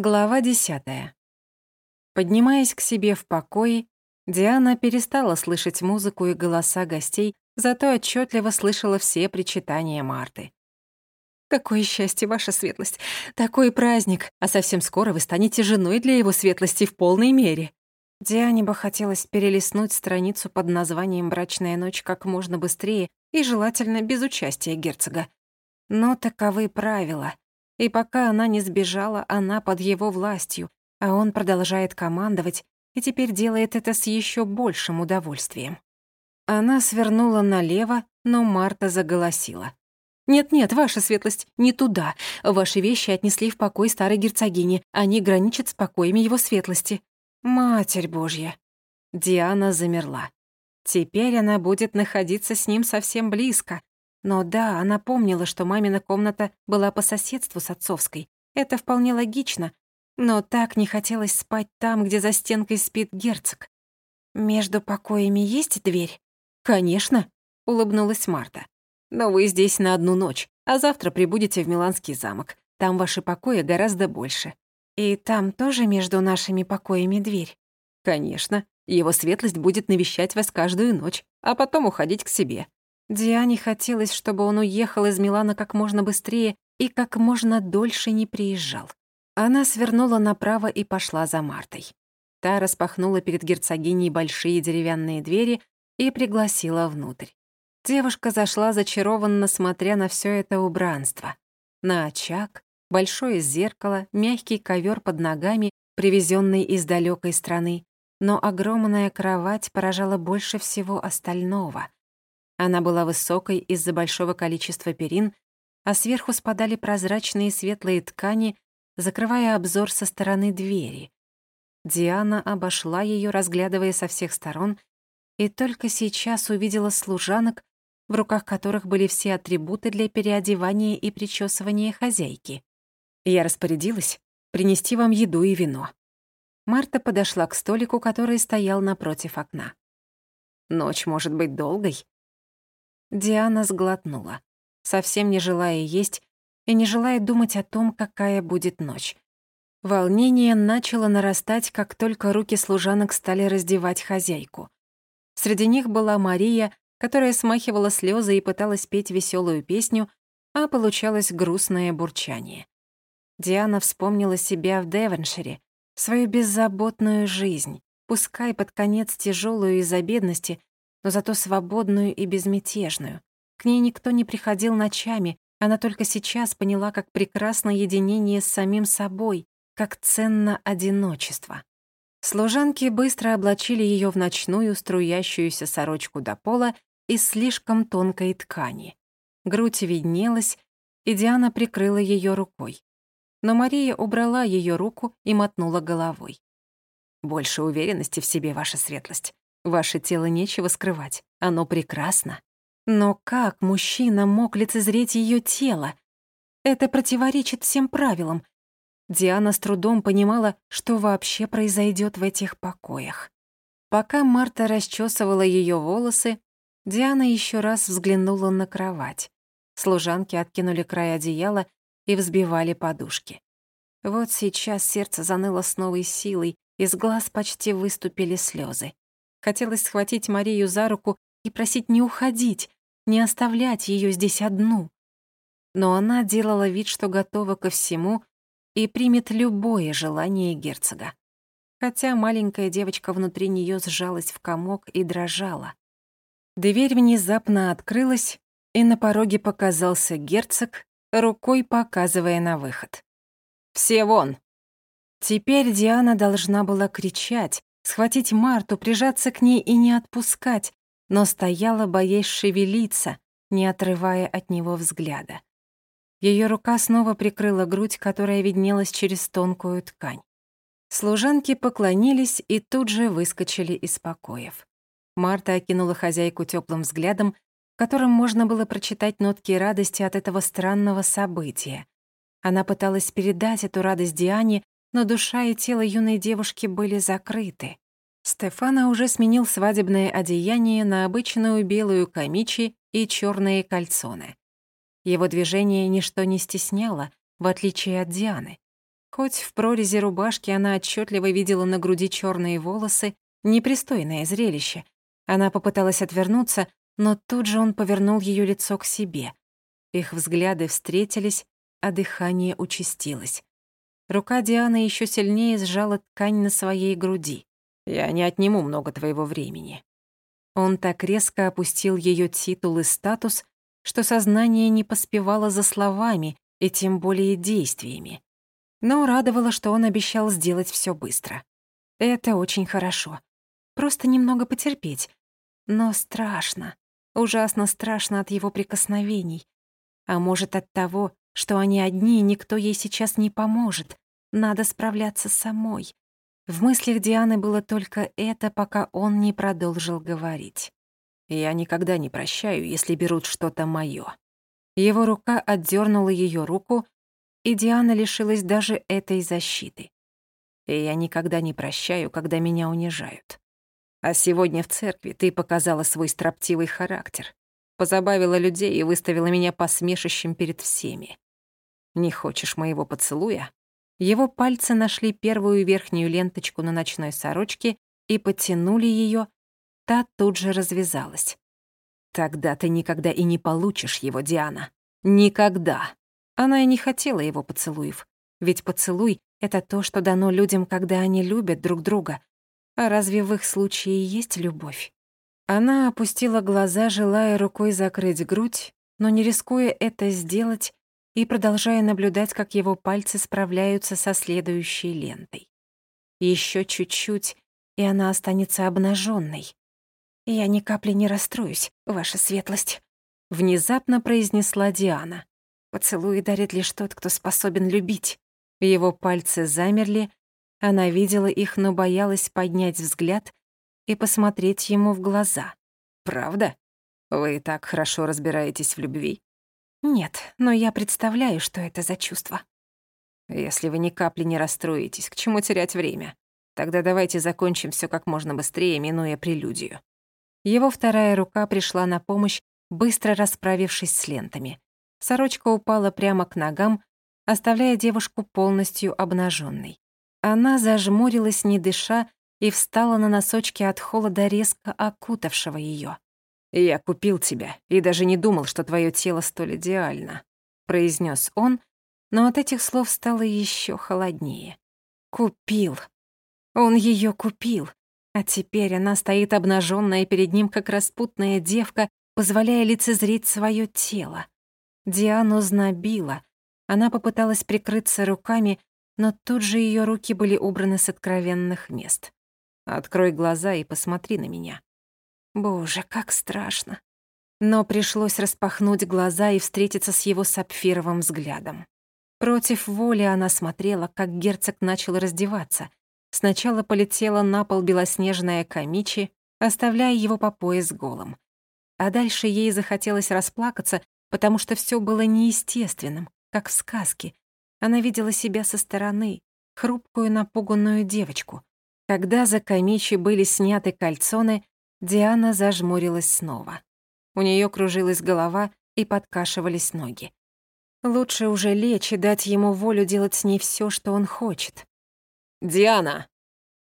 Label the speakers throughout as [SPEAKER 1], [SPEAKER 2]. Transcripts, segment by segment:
[SPEAKER 1] Глава десятая. Поднимаясь к себе в покое, Диана перестала слышать музыку и голоса гостей, зато отчетливо слышала все причитания Марты. «Какое счастье, ваша светлость! Такой праздник! А совсем скоро вы станете женой для его светлости в полной мере!» Диане бы хотелось перелистнуть страницу под названием «Брачная ночь» как можно быстрее и желательно без участия герцога. Но таковы правила — и пока она не сбежала, она под его властью, а он продолжает командовать и теперь делает это с еще большим удовольствием. Она свернула налево, но Марта заголосила. «Нет-нет, ваша светлость, не туда. Ваши вещи отнесли в покой старой герцогини. Они граничат с покоями его светлости». «Матерь Божья!» Диана замерла. Теперь она будет находиться с ним совсем близко, но да, она помнила, что мамина комната была по соседству с отцовской. Это вполне логично. Но так не хотелось спать там, где за стенкой спит герцог. «Между покоями есть дверь?» «Конечно», — улыбнулась Марта. «Но вы здесь на одну ночь, а завтра прибудете в Миланский замок. Там ваши покои гораздо больше». «И там тоже между нашими покоями дверь?» «Конечно. Его светлость будет навещать вас каждую ночь, а потом уходить к себе. Диане хотелось, чтобы он уехал из Милана как можно быстрее и как можно дольше не приезжал. Она свернула направо и пошла за Мартой. Та распахнула перед герцогиней большие деревянные двери и пригласила внутрь. Девушка зашла зачарованно, смотря на все это убранство. На очаг, большое зеркало, мягкий ковер под ногами, привезенный из далекой страны, но огромная кровать поражала больше всего остального — она была высокой из-за большого количества перин, а сверху спадали прозрачные светлые ткани, закрывая обзор со стороны двери. Диана обошла ее, разглядывая со всех сторон, и только сейчас увидела служанок, в руках которых были все атрибуты для переодевания и причесывания хозяйки. Я распорядилась принести вам еду и вино. Марта подошла к столику, который стоял напротив окна. «Ночь может быть долгой», Диана сглотнула, совсем не желая есть и не желая думать о том, какая будет ночь. Волнение начало нарастать, как только руки служанок стали раздевать хозяйку. Среди них была Мария, которая смахивала слезы и пыталась петь веселую песню, а получалось грустное бурчание. Диана вспомнила себя в Девоншире, свою беззаботную жизнь, пускай под конец тяжелую из-за бедности, но зато свободную и безмятежную. К ней никто не приходил ночами, она только сейчас поняла, как прекрасно единение с самим собой, как ценно одиночество. Служанки быстро облачили ее в ночную струящуюся сорочку до пола из слишком тонкой ткани. Грудь виднелась, и Диана прикрыла ее рукой. Но Мария убрала ее руку и мотнула головой. «Больше уверенности в себе, ваша светлость. Ваше тело нечего скрывать, оно прекрасно. Но как мужчина мог лицезреть ее тело? Это противоречит всем правилам. Диана с трудом понимала, что вообще произойдет в этих покоях. Пока Марта расчесывала ее волосы, Диана еще раз взглянула на кровать. Служанки откинули край одеяла и взбивали подушки. Вот сейчас сердце заныло с новой силой, из глаз почти выступили слезы. Хотелось схватить Марию за руку и просить не уходить, не оставлять ее здесь одну. Но она делала вид, что готова ко всему и примет любое желание герцога. Хотя маленькая девочка внутри нее сжалась в комок и дрожала. Дверь внезапно открылась, и на пороге показался герцог, рукой показывая на выход. «Все вон!» Теперь Диана должна была кричать, схватить Марту, прижаться к ней и не отпускать, но стояла, боясь шевелиться, не отрывая от него взгляда. Ее рука снова прикрыла грудь, которая виднелась через тонкую ткань. Служанки поклонились и тут же выскочили из покоев. Марта окинула хозяйку теплым взглядом, в котором можно было прочитать нотки радости от этого странного события. Она пыталась передать эту радость Диане, но душа и тело юной девушки были закрыты. Стефана уже сменил свадебное одеяние на обычную белую камичи и черные кальсоны. Его движение ничто не стесняло, в отличие от Дианы. Хоть в прорези рубашки она отчетливо видела на груди черные волосы, непристойное зрелище. Она попыталась отвернуться, но тут же он повернул ее лицо к себе. Их взгляды встретились, а дыхание участилось. Рука Дианы еще сильнее сжала ткань на своей груди. «Я не отниму много твоего времени». Он так резко опустил ее титул и статус, что сознание не поспевало за словами и тем более действиями. Но радовало, что он обещал сделать все быстро. Это очень хорошо. Просто немного потерпеть. Но страшно. Ужасно страшно от его прикосновений. А может, от того, что они одни, и никто ей сейчас не поможет. Надо справляться самой. В мыслях Дианы было только это, пока он не продолжил говорить. «Я никогда не прощаю, если берут что-то моё». Его рука отдернула ее руку, и Диана лишилась даже этой защиты. И я никогда не прощаю, когда меня унижают. А сегодня в церкви ты показала свой строптивый характер, позабавила людей и выставила меня посмешищем перед всеми. Не хочешь моего поцелуя? Его пальцы нашли первую верхнюю ленточку на ночной сорочке и потянули ее, та тут же развязалась. Тогда ты никогда и не получишь его, Диана. Никогда. Она и не хотела его поцелуев. Ведь поцелуй — это то, что дано людям, когда они любят друг друга. А разве в их случае есть любовь? Она опустила глаза, желая рукой закрыть грудь, но не рискуя это сделать и продолжая наблюдать, как его пальцы справляются со следующей лентой. Еще чуть-чуть, и она останется обнаженной. «Я ни капли не расстроюсь, ваша светлость», — внезапно произнесла Диана. Поцелуи дарит лишь тот, кто способен любить. Его пальцы замерли, она видела их, но боялась поднять взгляд и посмотреть ему в глаза. «Правда? Вы так хорошо разбираетесь в любви?» «Нет, но я представляю, что это за чувство». «Если вы ни капли не расстроитесь, к чему терять время? Тогда давайте закончим все как можно быстрее, минуя прелюдию». Его вторая рука пришла на помощь, быстро расправившись с лентами. Сорочка упала прямо к ногам, оставляя девушку полностью обнаженной. Она зажмурилась, не дыша, и встала на носочки от холода, резко окутавшего ее. «Я купил тебя и даже не думал, что твое тело столь идеально», — произнес он, но от этих слов стало еще холоднее. «Купил. Он ее купил, а теперь она стоит обнаженная перед ним, как распутная девка, позволяя лицезреть свое тело. Диану знобило. Она попыталась прикрыться руками, но тут же ее руки были убраны с откровенных мест. «Открой глаза и посмотри на меня». Боже, как страшно. Но пришлось распахнуть глаза и встретиться с его сапфировым взглядом. Против воли она смотрела, как герцог начал раздеваться. Сначала полетела на пол белоснежная камичи, оставляя его по пояс голым. А дальше ей захотелось расплакаться, потому что все было неестественным, как в сказке. Она видела себя со стороны, хрупкую напуганную девочку. Когда за Камичи были сняты кальцоны, Диана зажмурилась снова. У нее кружилась голова и подкашивались ноги. Лучше уже лечь и дать ему волю делать с ней все, что он хочет. «Диана!»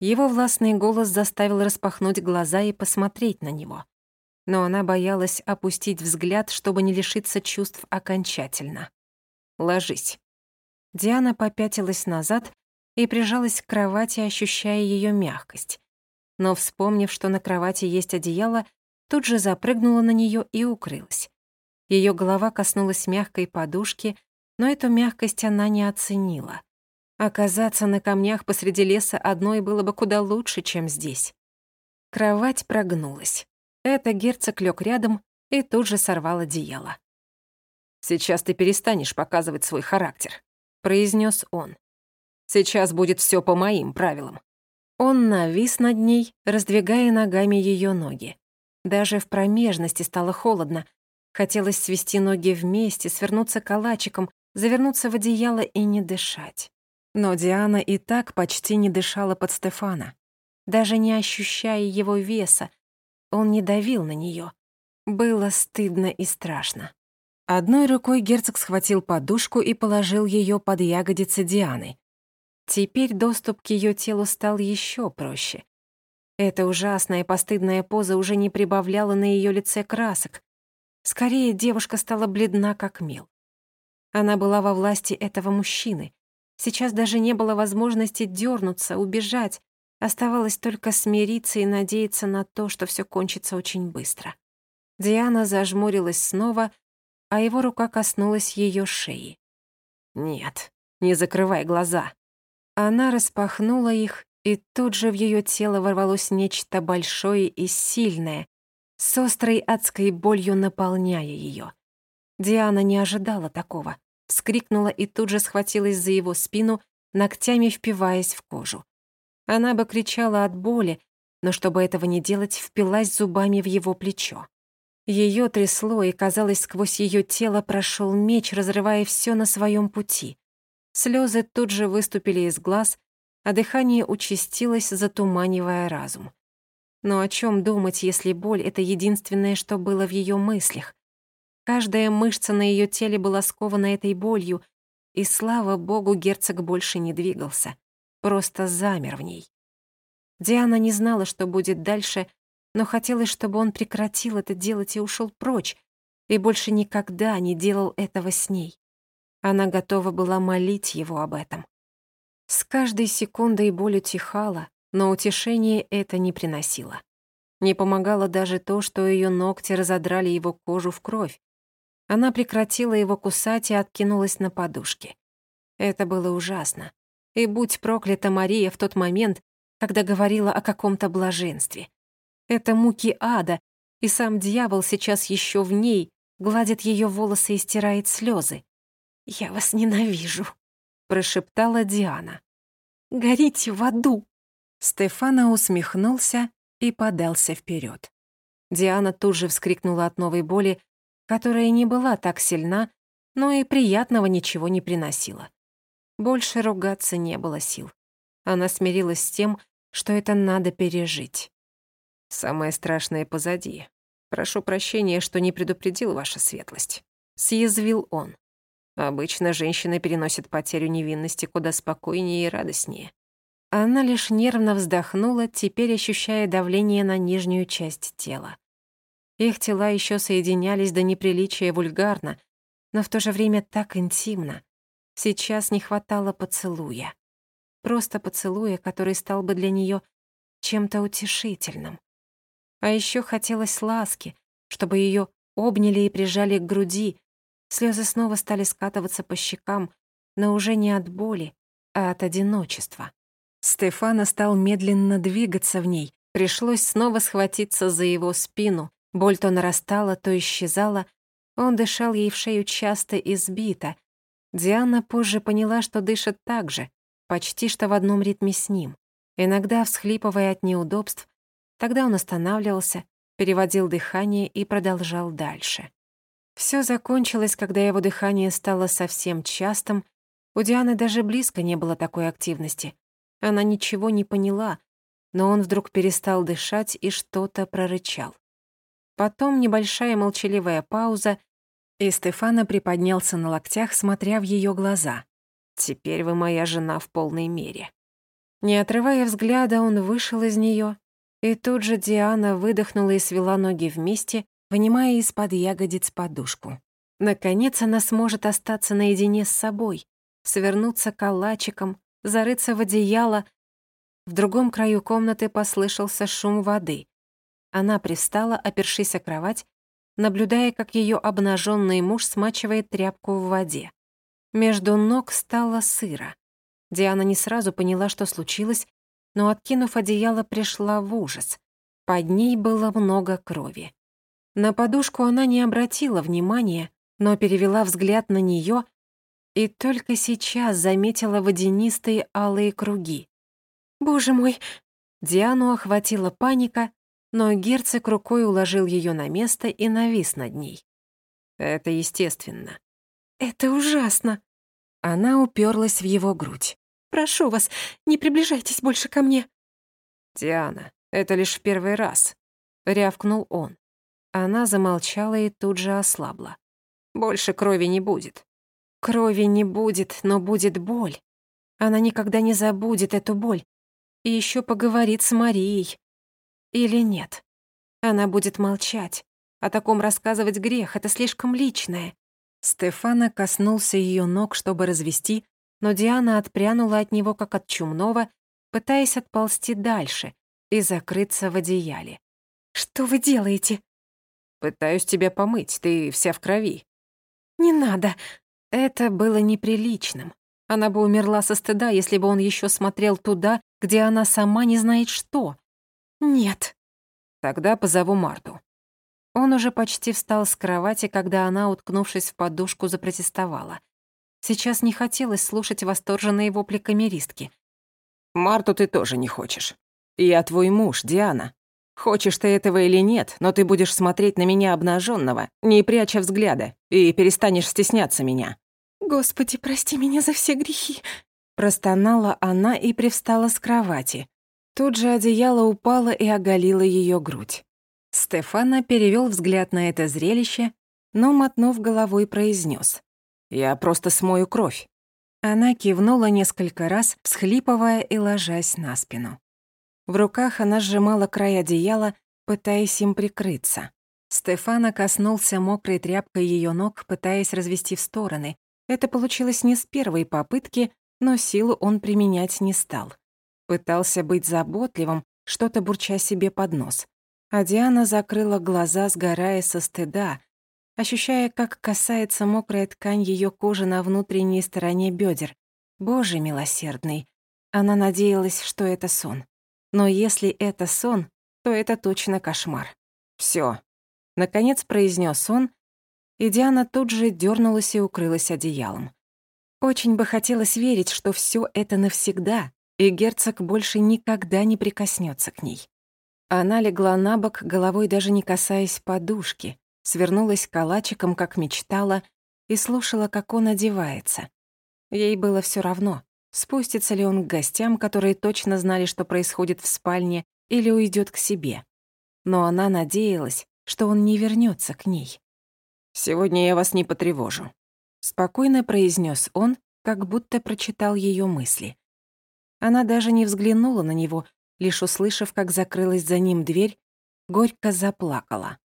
[SPEAKER 1] Его властный голос заставил распахнуть глаза и посмотреть на него но она боялась опустить взгляд, чтобы не лишиться чувств окончательно. «Ложись». Диана попятилась назад и прижалась к кровати, ощущая ее мягкость. Но, вспомнив, что на кровати есть одеяло, тут же запрыгнула на нее и укрылась. Ее голова коснулась мягкой подушки, но эту мягкость она не оценила. Оказаться на камнях посреди леса одной было бы куда лучше, чем здесь. Кровать прогнулась. Это герцог лег рядом и тут же сорвал одеяло. «Сейчас ты перестанешь показывать свой характер», — произнес он. «Сейчас будет все по моим правилам». Он навис над ней, раздвигая ногами ее ноги. Даже в промежности стало холодно. Хотелось свести ноги вместе, свернуться калачиком, завернуться в одеяло и не дышать. Но Диана и так почти не дышала под Стефана. Даже не ощущая его веса, он не давил на нее. Было стыдно и страшно. Одной рукой герцог схватил подушку и положил ее под ягодицы Дианы. Теперь доступ к ее телу стал еще проще. Эта ужасная постыдная поза уже не прибавляла на ее лице красок. Скорее, девушка стала бледна, как мел. Она была во власти этого мужчины. Сейчас даже не было возможности дернуться, убежать. Оставалось только смириться и надеяться на то, что все кончится очень быстро. Диана зажмурилась снова, а его рука коснулась ее шеи. «Нет, не закрывай глаза». Она распахнула их, и тут же в ее тело ворвалось нечто большое и сильное, с острой адской болью наполняя ее. Диана не ожидала такого, вскрикнула и тут же схватилась за его спину, ногтями впиваясь в кожу. Она бы кричала от боли, но чтобы этого не делать, впилась зубами в его плечо. Ее трясло, и, казалось, сквозь ее тело прошел меч, разрывая все на своем пути. Слезы тут же выступили из глаз, а дыхание участилось, затуманивая разум. Но о чем думать, если боль — это единственное, что было в ее мыслях? Каждая мышца на ее теле была скована этой болью, и, слава богу, герцог больше не двигался, просто замер в ней. Диана не знала, что будет дальше, но хотелось, чтобы он прекратил это делать и ушел прочь, и больше никогда не делал этого с ней. Она готова была молить его об этом. С каждой секундой боль утихала, но утешение это не приносило. Не помогало даже то, что ее ногти разодрали его кожу в кровь. Она прекратила его кусать и откинулась на подушке. Это было ужасно. И будь проклята Мария в тот момент, когда говорила о каком-то блаженстве. Это муки ада, и сам дьявол сейчас еще в ней, гладит ее волосы и стирает слезы. «Я вас ненавижу», — прошептала Диана. «Горите в аду!» Стефана усмехнулся и подался вперед. Диана тут же вскрикнула от новой боли, которая не была так сильна, но и приятного ничего не приносила. Больше ругаться не было сил. Она смирилась с тем, что это надо пережить. Самое страшное позади. Прошу прощения, что не предупредил ваша светлость. Съязвил он. Обычно женщины переносят потерю невинности куда спокойнее и радостнее. Она лишь нервно вздохнула, теперь ощущая давление на нижнюю часть тела. Их тела еще соединялись до неприличия вульгарно, но в то же время так интимно. Сейчас не хватало поцелуя. Просто поцелуя, который стал бы для нее чем-то утешительным. А еще хотелось ласки, чтобы ее обняли и прижали к груди. Слезы снова стали скатываться по щекам, но уже не от боли, а от одиночества. Стефана стал медленно двигаться в ней. Пришлось снова схватиться за его спину. Боль то нарастала, то исчезала. Он дышал ей в шею часто и сбито. Диана позже поняла, что дышит так же, почти что в одном ритме с ним. Иногда, всхлипывая от неудобств, Тогда он останавливался, переводил дыхание и продолжал дальше. Все закончилось, когда его дыхание стало совсем частым. У Дианы даже близко не было такой активности. Она ничего не поняла, но он вдруг перестал дышать и что-то прорычал. Потом небольшая молчаливая пауза, и Стефана приподнялся на локтях, смотря в ее глаза. «Теперь вы моя жена в полной мере». Не отрывая взгляда, он вышел из нее и тут же Диана выдохнула и свела ноги вместе, вынимая из-под ягодиц подушку. Наконец она сможет остаться наедине с собой, свернуться калачиком, зарыться в одеяло. В другом краю комнаты послышался шум воды. Она пристала, опершись о кровать, наблюдая, как ее обнаженный муж смачивает тряпку в воде. Между ног стало сыро. Диана не сразу поняла, что случилось, но, откинув одеяло, пришла в ужас. Под ней было много крови. На подушку она не обратила внимания, но перевела взгляд на нее и только сейчас заметила водянистые алые круги. «Боже мой!» Диану охватила паника, но герцог рукой уложил ее на место и навис над ней. «Это естественно». «Это ужасно!» Она уперлась в его грудь. Прошу вас, не приближайтесь больше ко мне». «Диана, это лишь в первый раз», — рявкнул он. Она замолчала и тут же ослабла. «Больше крови не будет». «Крови не будет, но будет боль». Она никогда не забудет эту боль. И еще поговорит с Марией. Или нет? Она будет молчать. О таком рассказывать грех, это слишком личное. Стефана коснулся ее ног, чтобы развести, но Диана отпрянула от него, как от чумного, пытаясь отползти дальше и закрыться в одеяле. «Что вы делаете?»
[SPEAKER 2] «Пытаюсь тебя помыть, ты вся в крови».
[SPEAKER 1] «Не надо». Это было неприличным. Она бы умерла со стыда, если бы он еще смотрел туда, где она сама не знает что. «Нет».
[SPEAKER 2] «Тогда позову Марту».
[SPEAKER 1] Он уже почти встал с кровати, когда она, уткнувшись в подушку, запротестовала. Сейчас не хотелось слушать восторженные вопли камеристки.
[SPEAKER 2] «Марту ты тоже не хочешь. Я твой муж, Диана. Хочешь ты этого или нет, но ты будешь смотреть на меня обнаженного, не пряча взгляда, и перестанешь стесняться меня».
[SPEAKER 1] «Господи, прости меня за все грехи», — простонала она и привстала с кровати. Тут же одеяло упало и оголило ее грудь. Стефана перевел взгляд на это зрелище, но, мотнув головой, произнес:
[SPEAKER 2] «Я просто смою кровь».
[SPEAKER 1] Она кивнула несколько раз, всхлипывая и ложась на спину. В руках она сжимала край одеяла, пытаясь им прикрыться. Стефана коснулся мокрой тряпкой ее ног, пытаясь развести в стороны. Это получилось не с первой попытки, но силу он применять не стал. Пытался быть заботливым, что-то бурча себе под нос. А Диана закрыла глаза, сгорая со стыда, ощущая, как касается мокрая ткань ее кожи на внутренней стороне бедер. Боже милосердный. Она надеялась, что это сон. Но если это сон, то это точно кошмар. Все. Наконец произнес он, и Диана тут же дернулась и укрылась одеялом. Очень бы хотелось верить, что все это навсегда, и герцог больше никогда не прикоснется к ней. Она легла на бок, головой даже не касаясь подушки, свернулась калачиком, как мечтала, и слушала, как он одевается. Ей было все равно. Спустится ли он к гостям, которые точно знали, что происходит в спальне, или уйдет к себе. Но она надеялась, что он не вернется к ней.
[SPEAKER 2] «Сегодня я вас не потревожу», —
[SPEAKER 1] спокойно произнес он, как будто прочитал ее мысли. Она даже не взглянула на него, лишь услышав, как закрылась за ним дверь, горько заплакала.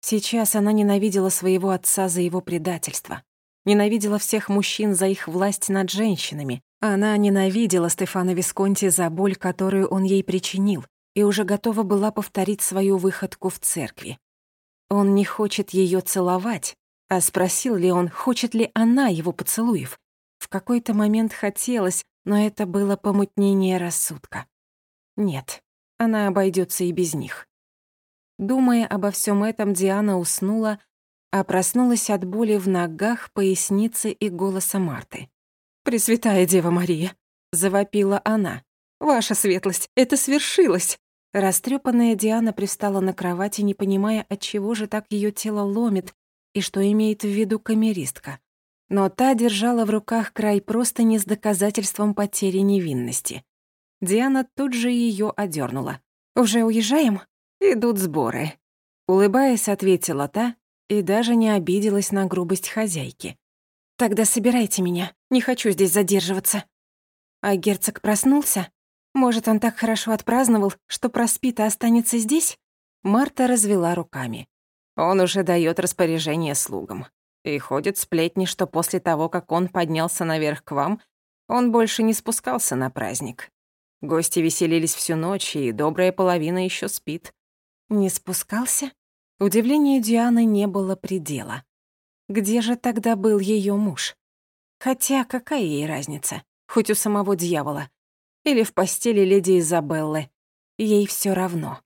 [SPEAKER 1] Сейчас она ненавидела своего отца за его предательство, ненавидела всех мужчин за их власть над женщинами, она ненавидела Стефана Висконти за боль, которую он ей причинил, и уже готова была повторить свою выходку в церкви. Он не хочет ее целовать, а спросил ли он, хочет ли она его поцелуев. В какой-то момент хотелось, но это было помутнение рассудка. Нет, она обойдется и без них. Думая обо всем этом, Диана уснула, а проснулась от боли в ногах, пояснице и голоса Марты. «Пресвятая Дева Мария!» — завопила она. «Ваша светлость, это свершилось!» Растрёпанная Диана пристала на кровати, не понимая, от чего же так её тело ломит и что имеет в виду камеристка. Но та держала в руках край просто не с доказательством потери невинности. Диана тут же её одернула. «Уже уезжаем?» «Идут сборы». Улыбаясь, ответила та и даже не обиделась на грубость хозяйки. «Тогда собирайте меня, не хочу здесь задерживаться». А герцог проснулся? Может, он так хорошо отпраздновал, что проспит и останется здесь? Марта развела руками. Он уже дает распоряжение слугам. И ходят сплетни, что после того, как он поднялся наверх к вам, он больше не спускался на праздник. Гости веселились всю ночь, и добрая половина еще спит. Не спускался? Удивлению Дианы не было предела. Где же тогда был ее муж? Хотя какая ей разница? Хоть у самого дьявола. Или в постели леди Изабеллы. Ей все равно.